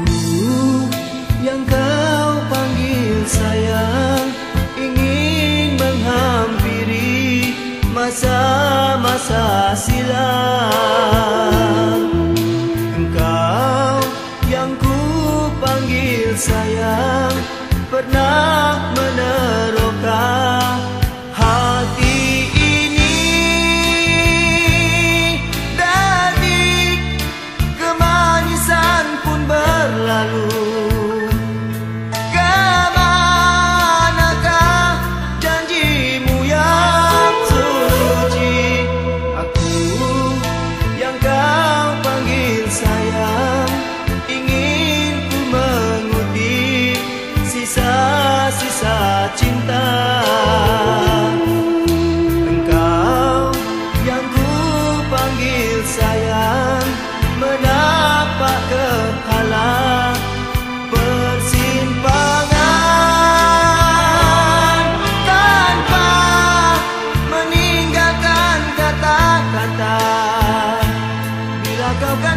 aku yang kau panggil saya ingin menghampiri masa-masa silam. Engkau yang ku panggil sayang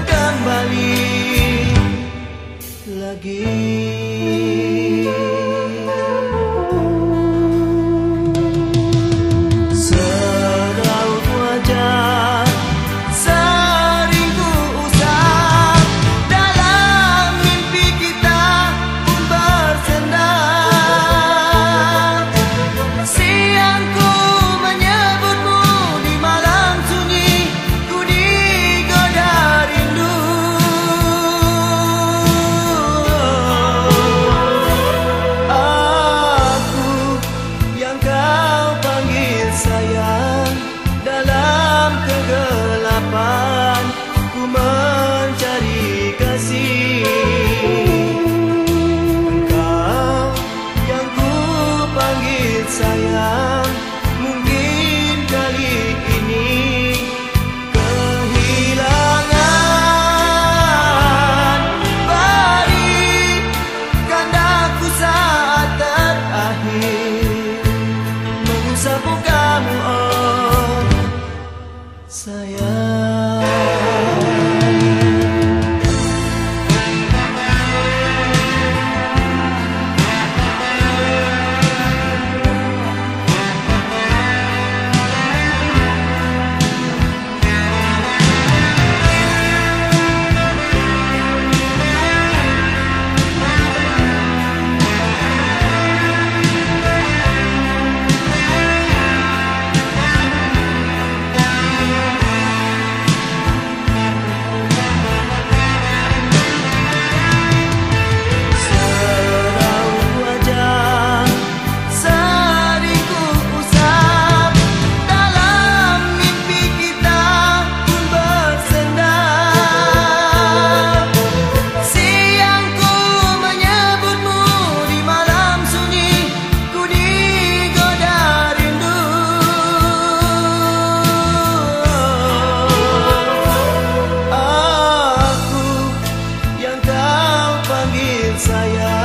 kembali lagi. Música saya